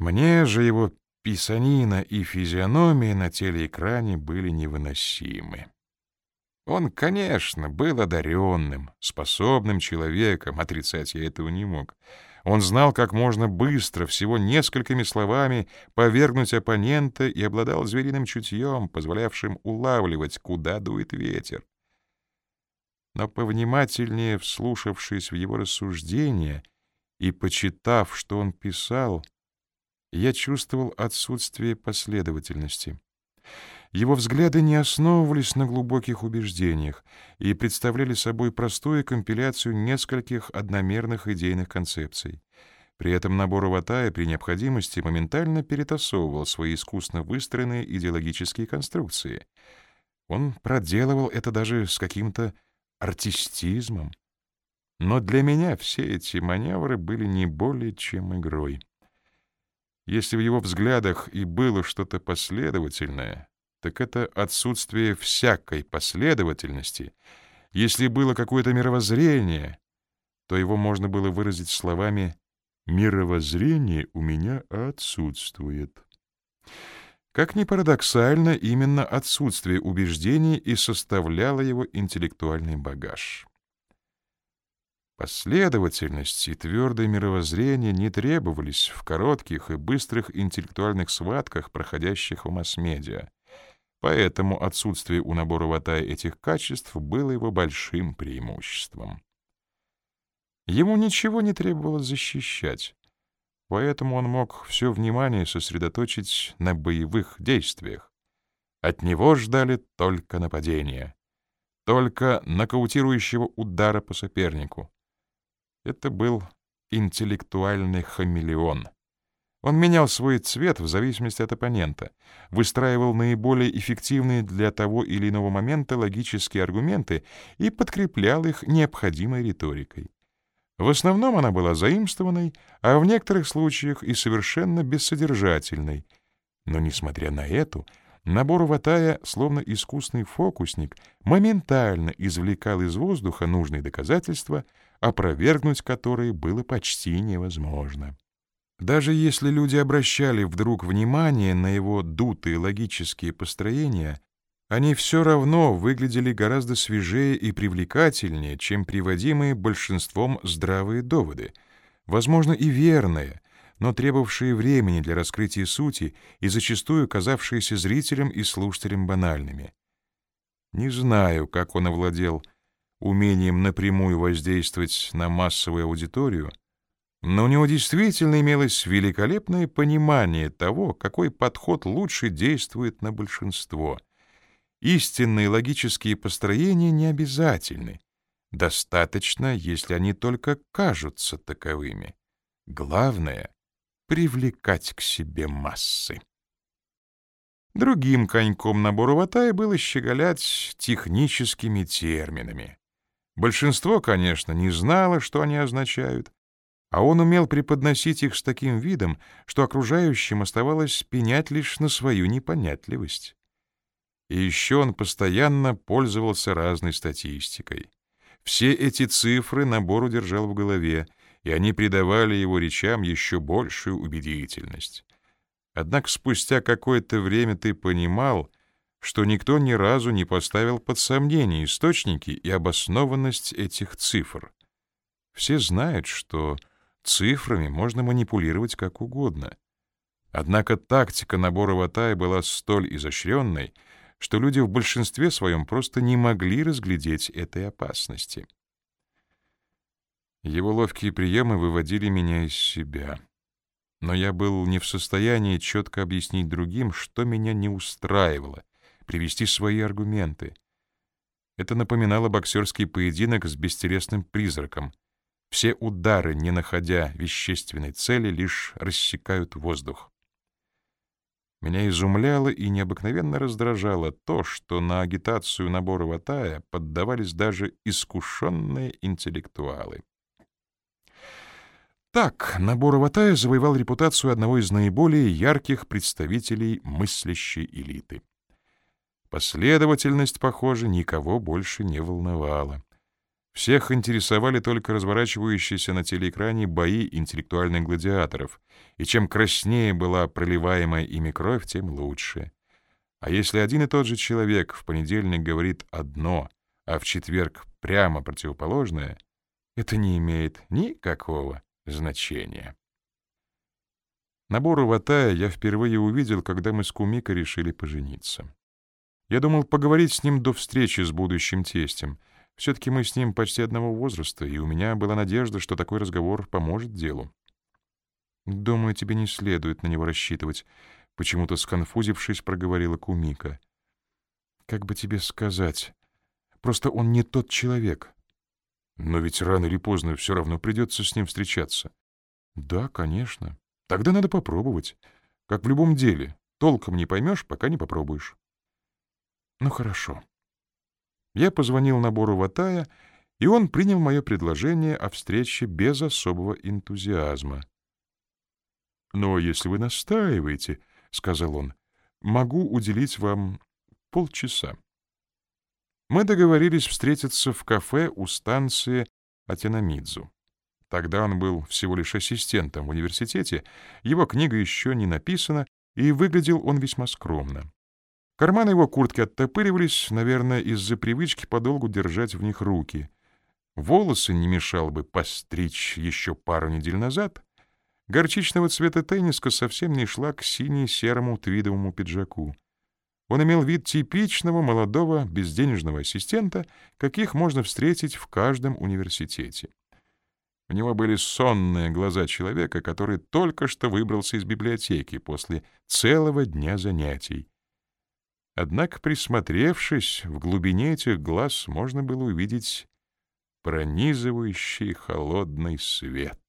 Мне же его писанина и физиономия на телеэкране были невыносимы. Он, конечно, был одаренным, способным человеком, отрицать я этого не мог. Он знал, как можно быстро, всего несколькими словами, повергнуть оппонента и обладал звериным чутьем, позволявшим улавливать, куда дует ветер. Но повнимательнее вслушавшись в его рассуждения и почитав, что он писал, я чувствовал отсутствие последовательности. Его взгляды не основывались на глубоких убеждениях и представляли собой простую компиляцию нескольких одномерных идейных концепций. При этом набор Ватая при необходимости моментально перетасовывал свои искусно выстроенные идеологические конструкции. Он проделывал это даже с каким-то артистизмом. Но для меня все эти маневры были не более чем игрой. Если в его взглядах и было что-то последовательное, так это отсутствие всякой последовательности. Если было какое-то мировоззрение, то его можно было выразить словами «мировоззрение у меня отсутствует». Как ни парадоксально, именно отсутствие убеждений и составляло его интеллектуальный багаж. Последовательность и твердое мировоззрение не требовались в коротких и быстрых интеллектуальных схватках, проходящих в масс-медиа. Поэтому отсутствие у набора Ватая этих качеств было его большим преимуществом. Ему ничего не требовалось защищать, поэтому он мог все внимание сосредоточить на боевых действиях. От него ждали только нападения, только нокаутирующего удара по сопернику. Это был интеллектуальный хамелеон — он менял свой цвет в зависимости от оппонента, выстраивал наиболее эффективные для того или иного момента логические аргументы и подкреплял их необходимой риторикой. В основном она была заимствованной, а в некоторых случаях и совершенно бессодержательной. Но, несмотря на эту, набор Ватая, словно искусный фокусник, моментально извлекал из воздуха нужные доказательства, опровергнуть которые было почти невозможно. Даже если люди обращали вдруг внимание на его дутые логические построения, они все равно выглядели гораздо свежее и привлекательнее, чем приводимые большинством здравые доводы, возможно, и верные, но требовавшие времени для раскрытия сути и зачастую казавшиеся зрителям и слушателям банальными. Не знаю, как он овладел умением напрямую воздействовать на массовую аудиторию, но у него действительно имелось великолепное понимание того, какой подход лучше действует на большинство. Истинные логические построения не обязательны. Достаточно, если они только кажутся таковыми. Главное — привлекать к себе массы. Другим коньком набора Ватая было щеголять техническими терминами. Большинство, конечно, не знало, что они означают, а он умел преподносить их с таким видом, что окружающим оставалось пенять лишь на свою непонятливость. И еще он постоянно пользовался разной статистикой. Все эти цифры набор удержал в голове, и они придавали его речам еще большую убедительность. Однако спустя какое-то время ты понимал, что никто ни разу не поставил под сомнение источники и обоснованность этих цифр. Все знают, что Цифрами можно манипулировать как угодно. Однако тактика набора ватай была столь изощренной, что люди в большинстве своем просто не могли разглядеть этой опасности. Его ловкие приемы выводили меня из себя. Но я был не в состоянии четко объяснить другим, что меня не устраивало, привести свои аргументы. Это напоминало боксерский поединок с бестересным призраком, все удары, не находя вещественной цели, лишь рассекают воздух. Меня изумляло и необыкновенно раздражало то, что на агитацию набора Ватая поддавались даже искушенные интеллектуалы. Так, набор Ватая завоевал репутацию одного из наиболее ярких представителей мыслящей элиты. Последовательность, похоже, никого больше не волновала. Всех интересовали только разворачивающиеся на телеэкране бои интеллектуальных гладиаторов, и чем краснее была проливаемая ими кровь, тем лучше. А если один и тот же человек в понедельник говорит одно, а в четверг прямо противоположное, это не имеет никакого значения. Набору Ватая я впервые увидел, когда мы с Кумикой решили пожениться. Я думал поговорить с ним до встречи с будущим тестем — все-таки мы с ним почти одного возраста, и у меня была надежда, что такой разговор поможет делу. «Думаю, тебе не следует на него рассчитывать», — почему-то сконфузившись, проговорила Кумика. «Как бы тебе сказать? Просто он не тот человек». «Но ведь рано или поздно все равно придется с ним встречаться». «Да, конечно. Тогда надо попробовать. Как в любом деле. Толком не поймешь, пока не попробуешь». «Ну, хорошо. Я позвонил набору Ватая, и он принял мое предложение о встрече без особого энтузиазма. «Но если вы настаиваете, — сказал он, — могу уделить вам полчаса». Мы договорились встретиться в кафе у станции Атенамидзу. Тогда он был всего лишь ассистентом в университете, его книга еще не написана, и выглядел он весьма скромно. Карманы его куртки оттопыривались, наверное, из-за привычки подолгу держать в них руки. Волосы не мешало бы постричь еще пару недель назад. Горчичного цвета тенниска совсем не шла к сине-серому твидовому пиджаку. Он имел вид типичного молодого безденежного ассистента, каких можно встретить в каждом университете. У него были сонные глаза человека, который только что выбрался из библиотеки после целого дня занятий. Однако, присмотревшись, в глубине этих глаз можно было увидеть пронизывающий холодный свет.